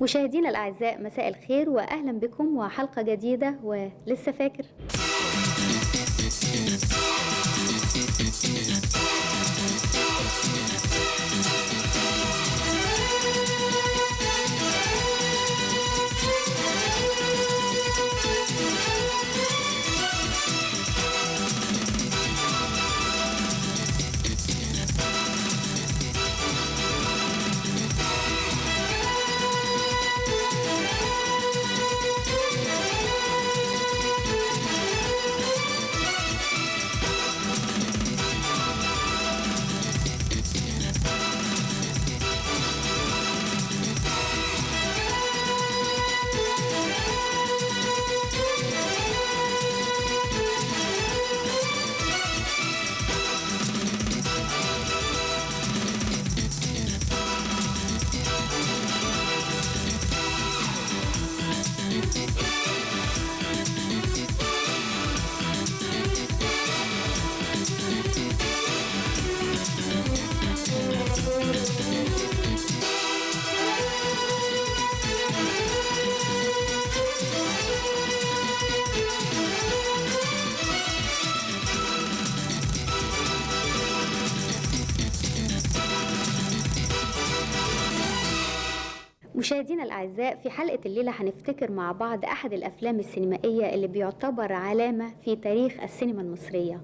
مشاهدينا الأعزاء مساء الخير وأهلا بكم وحلقة جديدة ولسه فاكر. مشاهدينا الأعزاء في حلقة الليلة هنفتكر مع بعض أحد الأفلام السينمائية اللي بيعتبر علامة في تاريخ السينما المصرية.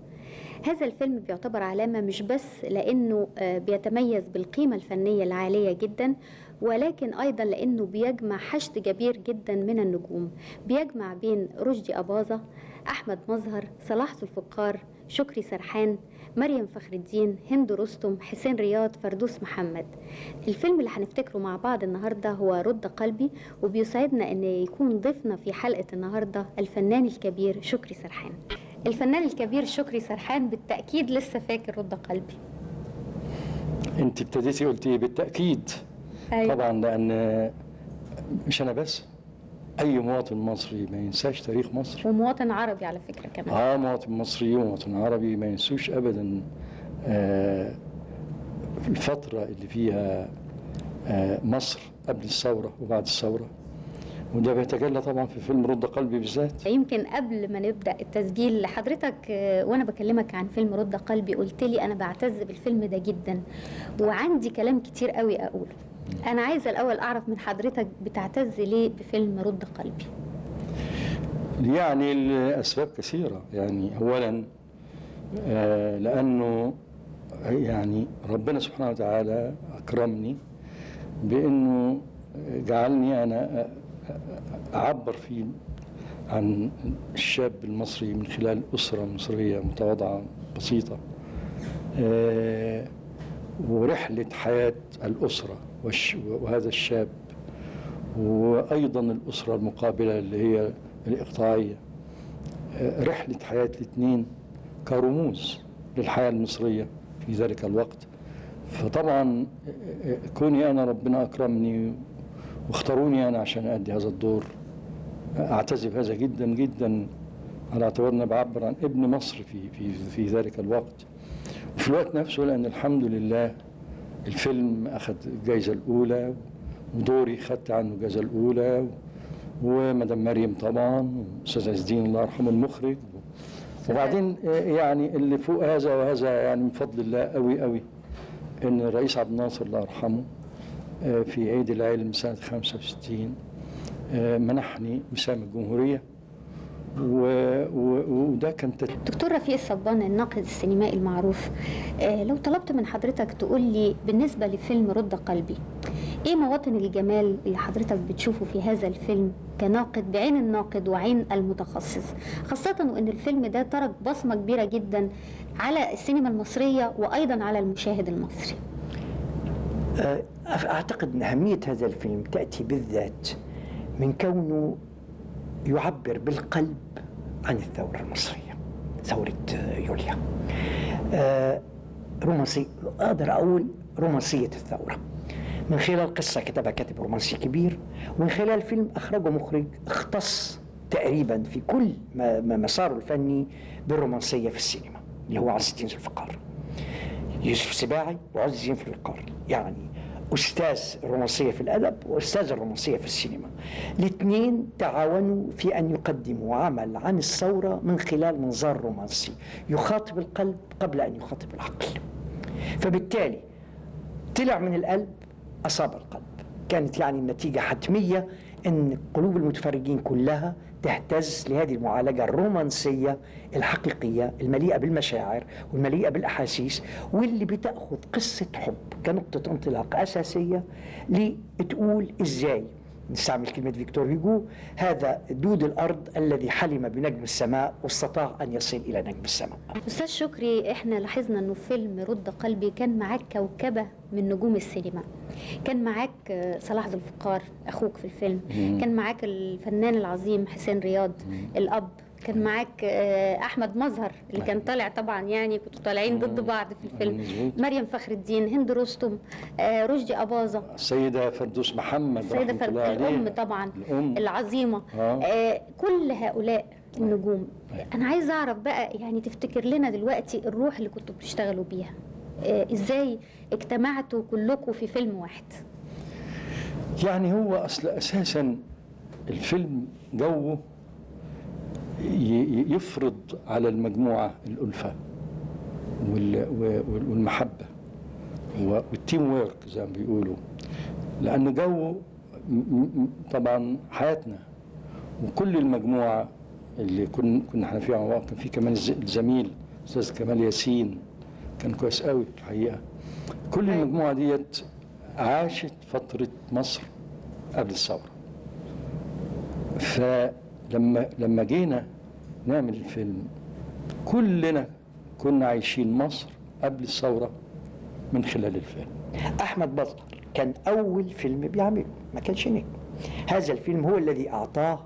هذا الفيلم بيعتبر علامة مش بس لأنه آه، بيتميز بالقيمة الفنية العالية جدا ولكن أيضا لأنه بيجمع حشد كبير جدا من النجوم. بيجمع بين رشدي أباظة أحمد مظهر صلاح ذو الفقار شكري سرحان مريم فخر الدين هند رستم حسين رياض فردوس محمد. الفيلم اللي هنفتكره مع بعض النهارده هو رد قلبي وبيسعدنا إن يكون ضيفنا في حلقة النهارده الفنان الكبير شكري سرحان. الفنان الكبير شكري سرحان بالتأكيد لسه فاكر رد قلبي. انت ابتديتي قلتي بالتأكيد. أيوة. طبعا لأن مش أنا بس. أي مواطن مصري ما ينساش تاريخ مصر. ومواطن عربي على فكرة كمان. آه مواطن مصري ومواطن عربي ما ينسوش ابدا آه الفترة اللي فيها آه مصر قبل الثورة وبعد الثورة. وده بيتجلى طبعا في فيلم رد قلبي بالذات. يمكن قبل ما نبدأ التسجيل حضرتك آه، وأنا بكلمك عن فيلم رد قلبي قلت لي أنا بعتز بالفيلم ده جدا. وعندي كلام كتير قوي أقوله. أنا عايزة الأول أعرف من حضرتك بتعتز ليه بفيلم رد قلبي؟ يعني الأسباب كثيرة. يعني أولا آه، لأنه يعني ربنا سبحانه وتعالى أكرمني بأنه جعلني أنا أعبر فيه عن الشاب المصري من خلال أسرة مصرية متواضعة بسيطة. آه، ورحلة حياة الأسرة وهذا الشاب وأيضا الأسرة المقابلة اللي هي الإقطاعية. آه، رحلة حياة الاثنين كرموز للحياة المصرية في ذلك الوقت. فطبعا آه، آه، كوني أنا ربنا أكرمني واختاروني أنا عشان أدي هذا الدور أعتز بهذا جدا جدا. على اعتبار بعبر عن ابن مصر في في في ذلك الوقت. وفي الوقت نفسه لأن الحمد لله الفيلم أخذ الجائزة الأولى ودوري خدت عنه الجائزة الأولى ومدام مريم طبعا وأستاذ عز الدين الله يرحمه المخرج. وبعدين آه، يعني اللي فوق هذا وهذا يعني من فضل الله قوي قوي إن الرئيس عبد الناصر الله يرحمه آه، في عيد العلم سنة 65 آه، منحني وسام الجمهورية. و- و- وده كان تت- دكتور رفيق الصبان الناقد السينمائي المعروف آه، لو طلبت من حضرتك تقول لي بالنسبة لفيلم رد قلبي إيه مواطن الجمال اللي حضرتك بتشوفه في هذا الفيلم كناقد بعين الناقد وعين المتخصص؟ خاصة وإن الفيلم ده ترك بصمة كبيرة جدا على السينما المصرية وأيضا على المشاهد المصري. آه، أعتقد أن أهمية هذا الفيلم تأتي بالذات من كونه يعبر بالقلب عن الثورة المصرية. ثورة آه، يوليا آه، رومانسي أقدر أقول رومانسية الثورة. من خلال قصة كتبها كاتب رومانسي كبير ومن خلال فيلم أخرجه مخرج اختص تقريبا في كل مساره الفني بالرومانسية في السينما اللي هو عز الدين ذو الفقار. يوسف سباعي وعز الدين في الوقار يعني أستاذ الرومانسية في الأدب وأستاذ الرومانسية في السينما. الاثنين تعاونوا في أن يقدموا عمل عن الثورة من خلال منظار رومانسي يخاطب القلب قبل أن يخاطب العقل. فبالتالي طلع من القلب أصاب القلب. كانت يعني النتيجة حتمية أن قلوب المتفرجين كلها تهتز لهذه المعالجة الرومانسية الحقيقية المليئة بالمشاعر والمليئة بالأحاسيس واللي بتأخذ قصة حب كنقطة انطلاق أساسية لتقول إزاي نستعمل كلمة فيكتور هيجو هذا دود الأرض الذي حلم بنجم السماء واستطاع أن يصل إلى نجم السماء. أستاذ شكري إحنا لاحظنا إنه فيلم رد قلبي كان معاك كوكبة من نجوم السينما. كان معاك آه، صلاح ذو الفقار أخوك في الفيلم. كان معاك الفنان العظيم حسين رياض الأب. كان معاك آه، أحمد مظهر اللي كان طالع طبعا يعني كنتوا طالعين ضد بعض في الفيلم. مريم فخر الدين هند رستم آه، رشدي أباظة. السيدة فردوس محمد السيدة رحمة فر... الله عليها الأم طبعا الأم. العظيمة. آه. آه كل هؤلاء النجوم. أيوة. أنا عايز أعرف بقى يعني تفتكر لنا دلوقتي الروح اللي كنتوا بتشتغلوا بيها إزاي اجتمعتوا كلكم في فيلم واحد؟ يعني هو أصل أساسا الفيلم جوه يفرض على المجموعة الألفة وال- وال- والمحبة وال teamwork زي ما بيقولوا. لأنه جو طبعا حياتنا وكل المجموعة اللي كنا كنا إحنا فيها مع بعض كان في كمان الز- الزميل أستاذ كمال ياسين كان كويس قوي الحقيقة. كل أيوة. المجموعة ديت عاشت فترة مصر قبل الثورة. فلما لما جينا نعمل الفيلم كلنا كنا عايشين مصر قبل الثورة من خلال الفيلم أحمد بطل كان أول فيلم بيعمله ما كانش نجم هذا الفيلم هو الذي أعطاه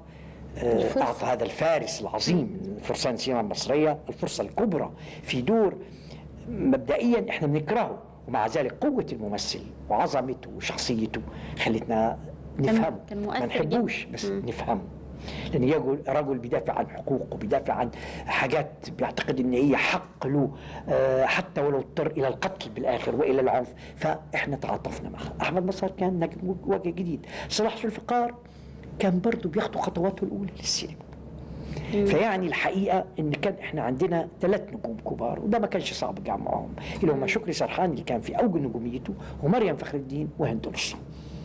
آه، الفرصة. أعطى هذا الفارس العظيم فرسان السينما المصرية الفرصة الكبرى في دور مبدئيا إحنا بنكرهه ومع ذلك قوة الممثل وعظمته وشخصيته خلتنا نفهمه كان مؤثر ما نحبوش. بس مم. نفهمه لأن رجل بيدافع عن حقوقه بيدافع عن حاجات بيعتقد إن هي حق له آه، حتى ولو اضطر إلى القتل بالآخر وإلى العنف. فإحنا تعاطفنا معه أحمد مصر كان نجم وجه جديد. صلاح الفقار كان برضه بياخدوا خطواته الأولى للسينما. فيعني الحقيقة إن كان إحنا عندنا ثلاث نجوم كبار وده ما كانش صعب جمعهم اللي هم شكري سرحان اللي كان في أوج نجوميته ومريم فخر الدين وهند رستم.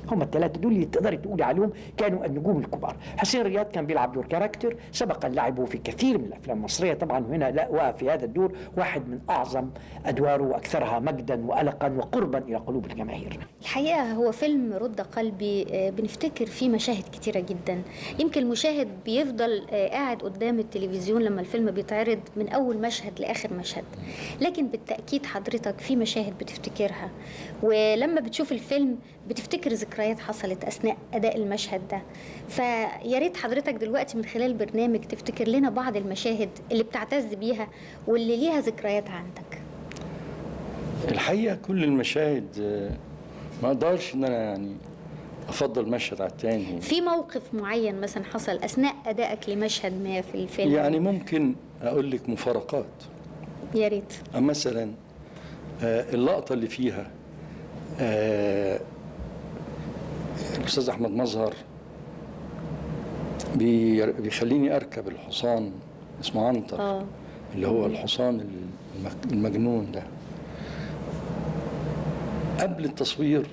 هم الثلاثة دول اللي تقدري تقولي عليهم كانوا النجوم الكبار. حسين رياض كان بيلعب دور كاركتر سبق لعبه في كثير من الأفلام المصرية. طبعا هنا لا في هذا الدور واحد من أعظم أدواره وأكثرها مجدا والقا وقربا إلى قلوب الجماهير. الحقيقة هو فيلم رد قلبي آه، بنفتكر فيه مشاهد كتيرة جدا. يمكن المشاهد بيفضل آه، قاعد قدام التلفزيون لما الفيلم بيتعرض من أول مشهد لآخر مشهد. لكن بالتأكيد حضرتك في مشاهد بتفتكرها. ولما بتشوف الفيلم بتفتكر ذكريات حصلت أثناء أداء المشهد ده. فيا ريت حضرتك دلوقتي من خلال برنامج تفتكر لنا بعض المشاهد اللي بتعتز بيها واللي ليها ذكريات عندك. الحقيقة كل المشاهد آه، ما أقدرش إن أنا يعني أفضل مشهد على التاني. في موقف معين مثلا حصل أثناء أدائك لمشهد ما في الفيلم؟ يعني ممكن أقول لك مفارقات. يا ريت. مثلا آه، اللقطة اللي فيها آه، الأستاذ أحمد مظهر بي- بيخليني أركب الحصان اسمه عنتر آه اللي هو الحصان المجنون ده قبل التصوير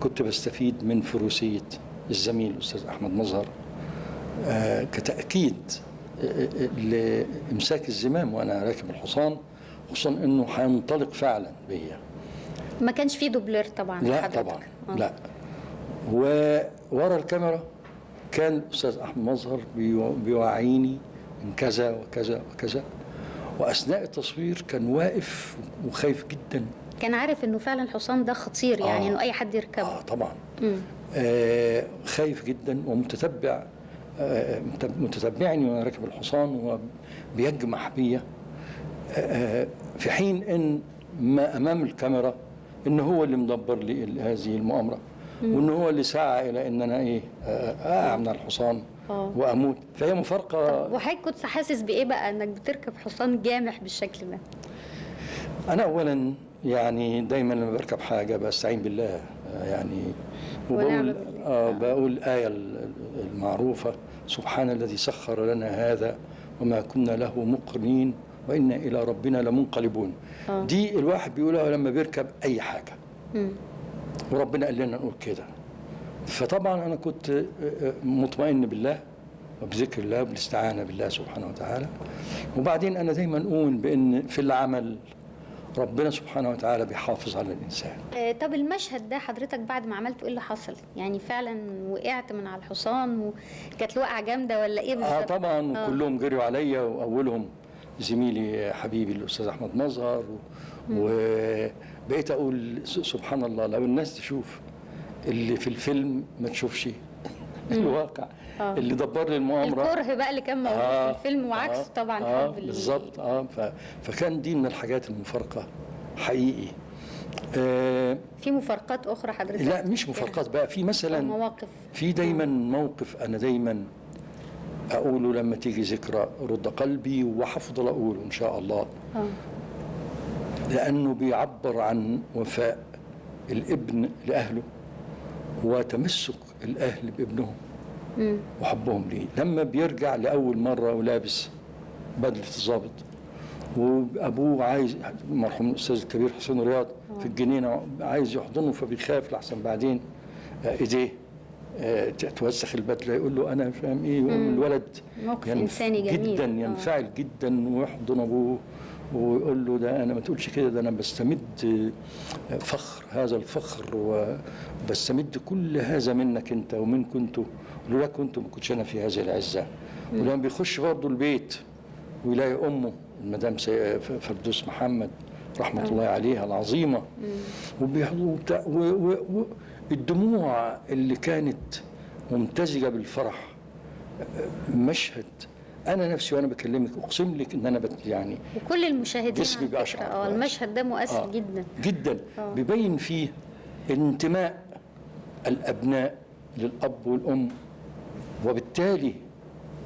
كنت بستفيد من فروسية الزميل الأستاذ أحمد مظهر آه، كتأكيد آه، آه، لإمساك الزمام وأنا راكب الحصان خصوصا إنه هينطلق فعلا بيا ما كانش فيه دوبلير طبعا لا لحضرتك. طبعا آه. لا وورا الكاميرا كان الأستاذ أحمد مظهر بيو- بيوعيني من كذا وكذا وكذا. وأثناء التصوير كان واقف وخايف جدا. كان عارف إنه فعلا الحصان ده خطير يعني آه. إنه أي حد يركبه. آه طبعا. مم. آه خايف جدا ومتتبع آه مت- متتبعني وأنا راكب الحصان وبيجمح بيا آه في حين إن ما أمام الكاميرا إن هو اللي مدبر لي هذه المؤامرة. وان هو اللي سعى إلى ان أنا إيه آه، اقع من الحصان آه. وأموت فهي مفارقة وحضرتك كنت حاسس بإيه بقى إنك بتركب حصان جامح بالشكل ده أنا اولا يعني دايما لما بركب حاجة بستعين بالله آه، يعني وبقول. آه بقول الآية ال- المعروفة سبحان الذي سخر لنا هذا وما كنا له مقرنين وإنا إلى ربنا لمنقلبون آه. دي الواحد بيقولها لما بيركب أي حاجة مم. وربنا قال لنا نقول كده فطبعا أنا كنت آه، آه، مطمئن بالله وبذكر الله وبالاستعانة بالله سبحانه وتعالى وبعدين أنا دايما أؤمن بأن في العمل ربنا سبحانه وتعالى بيحافظ على الإنسان آه، طب المشهد ده حضرتك بعد ما عملته إيه اللي حصل؟ يعني فعلا وقعت من على الحصان وكانت الوقعة جامدة ولا إيه آه بالظبط؟ طبعا آه. وكلهم جريوا عليا وأولهم زميلي حبيبي الأستاذ أحمد مظهر وبقيت أقول سبحان الله لو الناس تشوف اللي في الفيلم ما تشوفش الواقع. آه. اللي دبر لي المؤامرة. الكره بقى اللي كان موجود في الفيلم وعكسه آه، طبعا آه. بالظبط. آه. ف- فكان دي من الحاجات المفارقة حقيقي. آه. في مفارقات أخرى حضرتك؟ لا مش مفارقات بقى. في مثلا مواقف. في دايما موقف. أنا دايما اقوله لما تيجي ذكرى رد قلبي وهفضل اقوله إن شاء الله. آه. لأنه بيعبر عن وفاء الابن لأهله وتمسك الأهل بابنهم. وحبهم ليه. لما بيرجع لأول مرة ولابس بدلة الضابط وأبوه عايز مرحوم الأستاذ الكبير حسين رياض في الجنينة عايز يحضنه فبيخاف لحسن بعدين. آه، إيديه. آه، توسخ البدلة يقول له أنا فاهم إيه؟ الولد موقف ينف- إنساني جميل. جدا آه. ينفعل جدا ويحضن أبوه ويقول له ده أنا ما تقولش كده ده أنا بستمد آه، فخر هذا الفخر وبستمد كل هذا منك أنت ومن كنت لولا كنت ما كنتش أنا في هذه العزة. ولما بيخش برضه البيت ويلاقي أمه المدام فردوس محمد رحمة الله عليها العظيمة وبيحضروا وبتاع و- و- و- الدموع اللي كانت ممتزجة بالفرح مشهد أنا نفسي وأنا بكلمك أقسم لك إن أنا بت يعني وكل المشاهدين جسمي بيشعر آه. المشهد ده مؤثر آه. جدا جدا آه. بيبين فيه انتماء الأبناء للأب والأم وبالتالي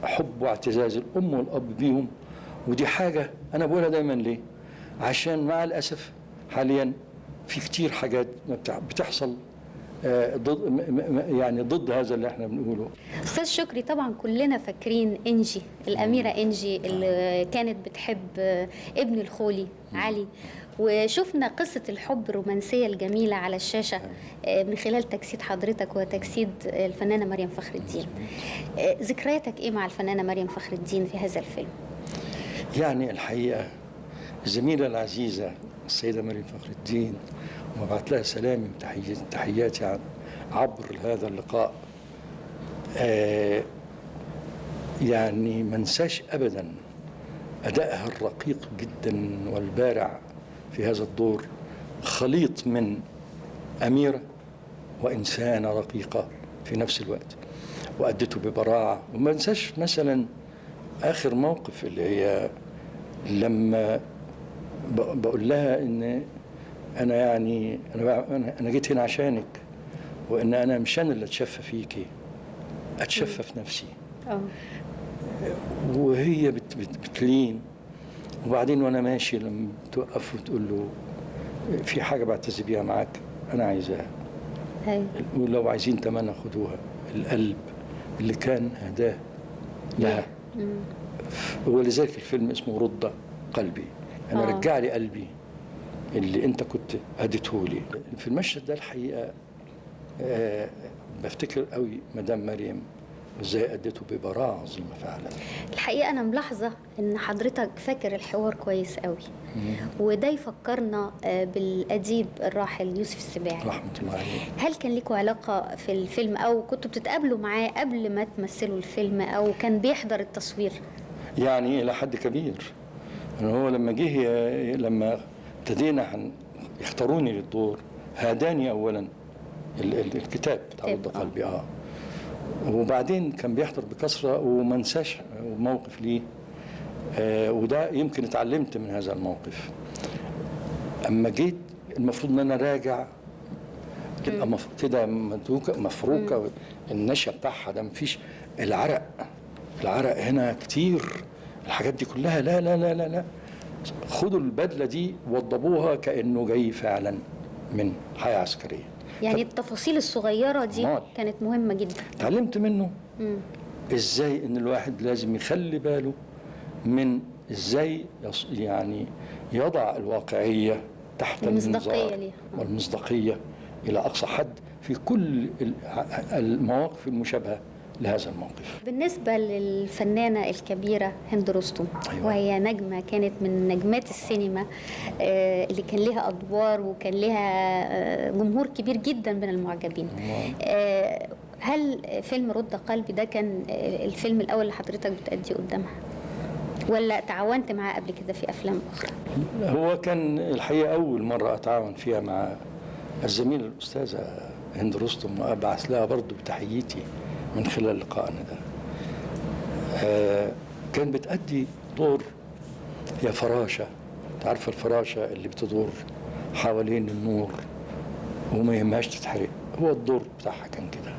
حب واعتزاز الأم والأب بيهم ودي حاجة أنا بقولها دايما ليه عشان مع الأسف حاليا في كتير حاجات بتحصل ضد يعني ضد هذا اللي إحنا بنقوله. أستاذ شكري طبعا كلنا فاكرين إنجي الأميرة إنجي اللي كانت بتحب ابن الخولي علي. وشفنا قصة الحب الرومانسية الجميلة على الشاشة آه، من خلال تجسيد حضرتك وتجسيد الفنانة مريم فخر الدين. آه، ذكرياتك إيه مع الفنانة مريم فخر الدين في هذا الفيلم؟ يعني الحقيقة الزميلة العزيزة السيدة مريم فخر الدين وبعت لها سلامي وتحياتي عبر هذا اللقاء. آه يعني ما انساش ابدا أدائها الرقيق جدا والبارع في هذا الدور خليط من أميرة وإنسانة رقيقة في نفس الوقت. وأدته ببراعة. وما انساش مثلا آخر موقف اللي هي لما بقول لها إن أنا يعني أنا أنا أنا جيت هنا عشانك وإن أنا مش أنا اللي أتشفى فيكي أتشفى في نفسي. آه وهي بت بت بتلين. وبعدين وأنا ماشي لما توقف وتقول له في حاجة بعتز بيها معاك أنا عايزاها. أيوة. ولو عايزين تمنى خدوها. القلب اللي كان هداه لها. ولذلك الفيلم اسمه رد قلبي. أنا آه. رجع لي قلبي. اللي انت كنت هديته لي. في المشهد ده الحقيقة آه بفتكر قوي مدام مريم وازاي اديته ببراعه عظيمة فعلا. الحقيقة أنا ملاحظة إن حضرتك فاكر الحوار كويس قوي. وده يفكرنا آه، بالأديب الراحل يوسف السباعي. رحمة الله عليه. هل كان لكم علاقة في الفيلم أو كنتوا بتتقابلوا معاه قبل ما تمثلوا الفيلم أو كان بيحضر التصوير؟ يعني إلى حد كبير. يعني هو لما جه لما ابتدينا هن- يختاروني للدور. هاداني اولا ال- ال- الكتاب بتاع رد آه. قلبي آه. وبعدين كان بيحضر بكثره وما انساش موقف ليه. آه وده يمكن اتعلمت من هذا الموقف. أما جيت المفروض إن أنا راجع تبقى مف... كده مدوكه مفروكة النشا بتاعها ده مفيش العرق. العرق هنا كتير. الحاجات دي كلها لا لا لا لا لا. خدوا البدلة دي وضبوها كأنه جاي فعلا من حياة عسكرية يعني التفاصيل الصغيرة دي أمال. كانت مهمة جدا اتعلمت منه مم. إزاي إن الواحد لازم يخلي باله من إزاي يص- يعني يضع الواقعية تحت ليها. والمصداقية إلى أقصى حد في كل ال- المواقف المشابهة لهذا الموقف. بالنسبة للفنانة الكبيرة هند رستم أيوة. وهي نجمة كانت من نجمات السينما آه، اللي كان لها أدوار وكان لها آه، جمهور كبير جدا من المعجبين. الله. آه، هل فيلم رد قلبي ده كان الفيلم الأول اللي حضرتك بتأدي قدامها؟ ولا تعاونت معاه قبل كده في أفلام أخرى؟ هو كان الحقيقة أول مرة أتعاون فيها مع الزميله الأستاذة هند رستم وأبعث لها برضه بتحيتي من خلال لقائنا ده. آه، كان بتأدي دور هي فراشة. تعرف الفراشة اللي بتدور حوالين النور وما يهمهاش تتحرق؟ هو الدور بتاعها كان كده.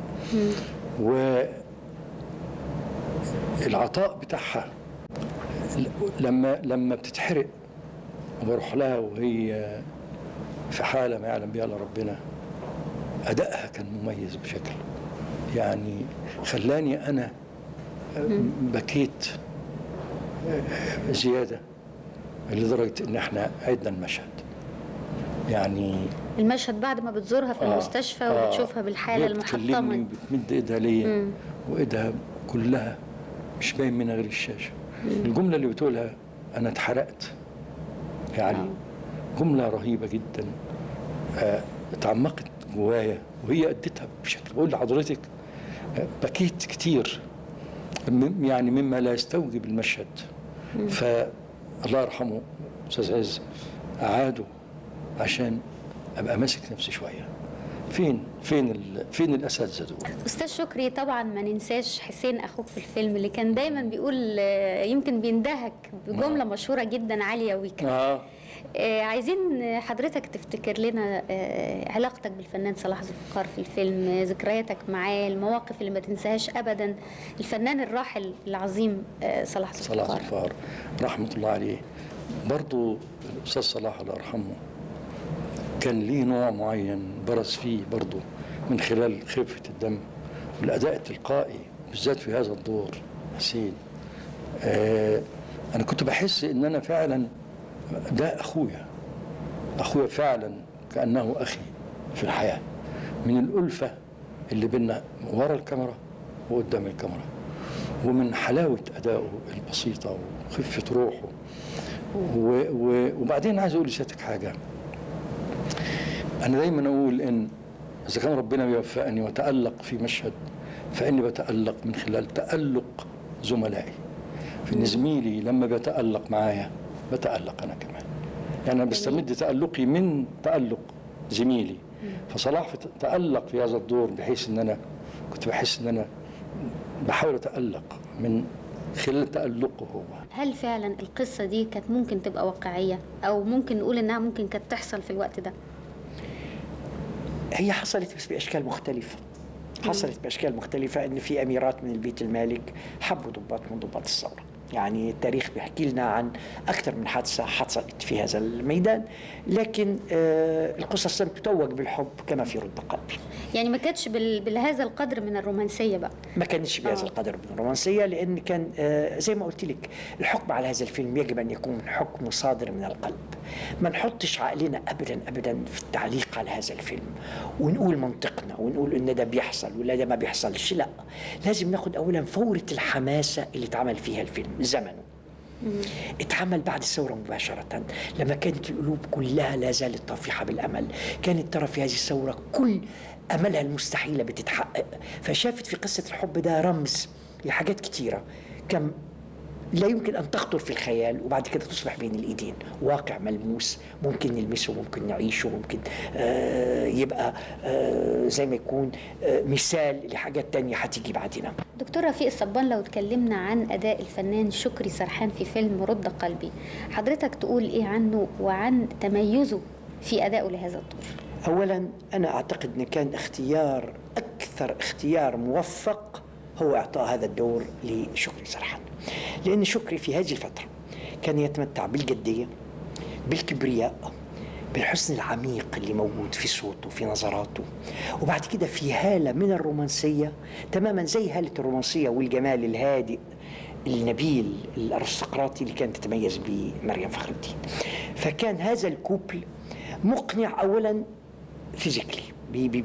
والعطاء بتاعها لما لما بتتحرق وبروح لها وهي في حالة ما يعلم بها إلا ربنا أدائها كان مميز بشكل. يعني خلاني أنا بكيت زيادة لدرجة إن إحنا عدنا المشهد. يعني المشهد بعد ما بتزورها في آه، المستشفى آه، وبتشوفها بالحالة المحطمة. بتمد إيدها ليا مم. وإيدها كلها مش باين منها غير الشاشة. الجملة اللي بتقولها أنا اتحرقت. يا علي جملة رهيبة جدا. آه، اتعمقت جوايا وهي أديتها بشكل بقول لحضرتك آه، بكيت كتير. يعني مما لا يستوجب المشهد. فالله يرحمه أستاذ عز اعاده عشان أبقى ماسك نفسي شوية. فين فين ال- فين الأساتذة دول؟ أستاذ شكري طبعا ما ننساش حسين أخوك في الفيلم اللي كان دايما بيقول آه، يمكن بيندهك بجملة مشهورة جدا عالية ويكا آه، عايزين حضرتك تفتكر لنا آه، علاقتك بالفنان صلاح ذو الفقار في الفيلم آه، ذكرياتك معاه المواقف اللي ما تنساهاش ابدا الفنان الراحل العظيم آه، صلاح ذو صلاح الفار رحمة الله عليه. برضو الأستاذ صلاح الله يرحمه كان ليه نوع معين برز فيه برضو من خلال خفة الدم والأداء التلقائي بالذات في هذا الدور. حسين آه أنا كنت بحس إن أنا فعلا ده أخويا. أخويا فعلا كأنه أخي في الحياة. من الألفة اللي بينا ورا الكاميرا وقدام الكاميرا ومن حلاوة أدائه البسيطة وخفة روحه. و و وبعدين عايز أقول لسيادتك حاجة. أنا دايما أقول إن إذا كان ربنا بيوفقني وتألق في مشهد فإني بتألق من خلال تألق زملائي. فإن زميلي لما بيتألق معايا بتألق أنا كمان. يعني أنا بستمد تألقي من تألق زميلي. فصلاح تألق في هذا الدور بحيث إن أنا كنت بحس إن أنا بحاول أتألق من خلال تألقه هو. هل فعلا القصة دي كانت ممكن تبقى واقعية؟ أو ممكن نقول إنها ممكن كانت تحصل في الوقت ده؟ هي حصلت بس بأشكال مختلفة. حصلت بأشكال مختلفة. إن في أميرات من البيت المالك حبوا ضباط من ضباط الثورة. يعني التاريخ بيحكي لنا عن أكثر من حادثة حصلت في هذا الميدان لكن آه القصص لم تتوج بالحب كما في رد قلبي يعني ما كانتش. بهذا القدر من الرومانسية بقى ما كانش بهذا آه. القدر من الرومانسية لأن كان آه، زي ما قلت لك الحكم على هذا الفيلم يجب أن يكون حكم صادر من القلب ما نحطش عقلنا ابدا ابدا في التعليق على هذا الفيلم ونقول منطقنا ونقول إن ده بيحصل ولا ده ما بيحصلش لا لازم ناخد اولا فورة الحماسة اللي اتعمل فيها الفيلم زمنه. اتعمل بعد الثورة مباشرة. لما كانت القلوب كلها لا زالت طافحة بالأمل. كانت ترى في هذه الثورة كل أملها المستحيلة بتتحقق. فشافت في قصة الحب ده رمز لحاجات كتيرة. كم لا يمكن أن تخطر في الخيال وبعد كده تصبح بين الإيدين. واقع ملموس ممكن نلمسه ممكن نعيشه ممكن آه يبقى آه زي ما يكون آه مثال لحاجات تانية هتيجي بعدنا. دكتور رفيق الصبان لو اتكلمنا عن أداء الفنان شكري سرحان في فيلم رد قلبي حضرتك تقول إيه عنه وعن تميزه في أدائه لهذا الدور؟ اولا أنا أعتقد إن كان اختيار أكثر اختيار موفق هو إعطاء هذا الدور لشكري سرحان. لأن شكري في هذه الفترة كان يتمتع بالجدية بالكبرياء بالحسن العميق اللي موجود في صوته في نظراته. وبعد كده في هالة من الرومانسية تماما زي هالة الرومانسية والجمال الهادئ النبيل الأرستقراطي اللي كانت تتميز به مريم فخر الدين. فكان هذا الكوبل مقنع اولا فيزيكلي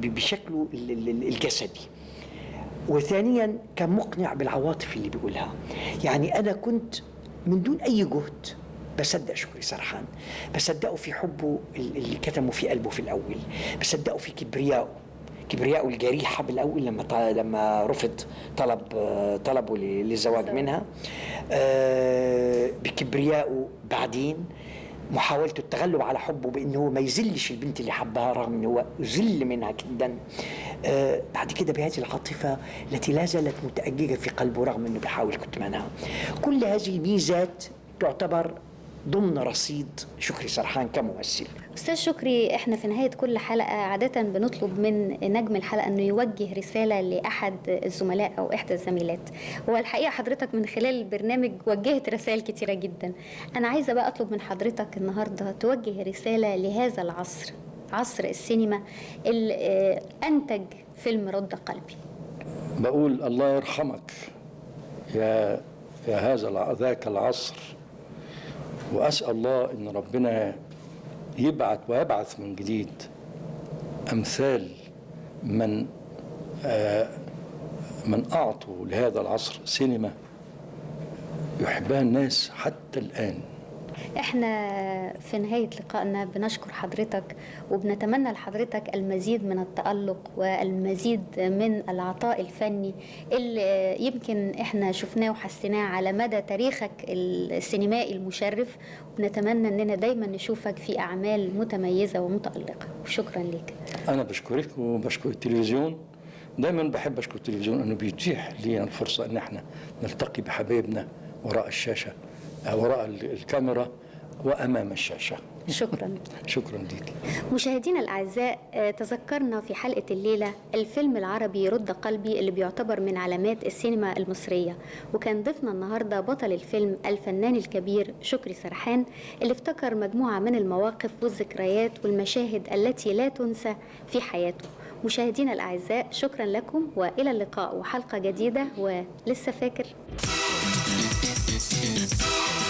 بشكله الجسدي. وثانيا كان مقنع بالعواطف اللي بيقولها. يعني أنا كنت من دون أي جهد بصدق شكري سرحان. بصدقه في حبه اللي كتمه في قلبه في الأول. بصدقه في كبريائه. كبريائه الجريحة بالأول لما لما رفض طلب طلبه للزواج منها. آه، بكبريائه بعدين. محاولته التغلب على حبه بانه ما يذلش البنت اللي حبها رغم انه هو ذل منها جدا. آه بعد كده بهذه العاطفة التي لا زالت متأججة في قلبه رغم إنه بيحاول كتمانها. كل هذه ميزات تعتبر ضمن رصيد شكري سرحان كممثل. أستاذ شكري إحنا في نهاية كل حلقة عادة بنطلب من نجم الحلقة إنه يوجه رسالة لأحد الزملاء أو إحدى الزميلات. هو الحقيقة حضرتك من خلال البرنامج وجهت رسائل كتيرة جدا. أنا عايزة بقى أطلب من حضرتك النهارده توجه رسالة لهذا العصر عصر السينما اللي أنتج فيلم رد قلبي. بقول الله يرحمك يا يا هذا ذاك العصر. وأسأل الله إن ربنا يبعث ويبعث من جديد أمثال من آه من أعطوا لهذا العصر سينما يحبها الناس حتى الآن. إحنا في نهاية لقائنا بنشكر حضرتك وبنتمنى لحضرتك المزيد من التألق والمزيد من العطاء الفني اللي يمكن إحنا شفناه وحسيناه على مدى تاريخك السينمائي المشرف. وبنتمنى إننا دايما نشوفك في أعمال متميزة ومتألقة. وشكرا لك أنا بشكرك وبشكر التلفزيون. دايما بحب أشكر التلفزيون انه بيتيح لي الفرصة إن إحنا نلتقي بحبايبنا وراء الشاشة. وراء الكاميرا وأمام الشاشة. شكرا. شكرا لك مشاهدينا الأعزاء تذكرنا في حلقة الليلة الفيلم العربي رد قلبي اللي بيعتبر من علامات السينما المصرية. وكان ضيفنا النهارده بطل الفيلم الفنان الكبير شكري سرحان اللي افتكر مجموعة من المواقف والذكريات والمشاهد التي لا تنسى في حياته. مشاهدينا الأعزاء شكرا لكم وإلى اللقاء وحلقة جديدة ولسه فاكر. this is.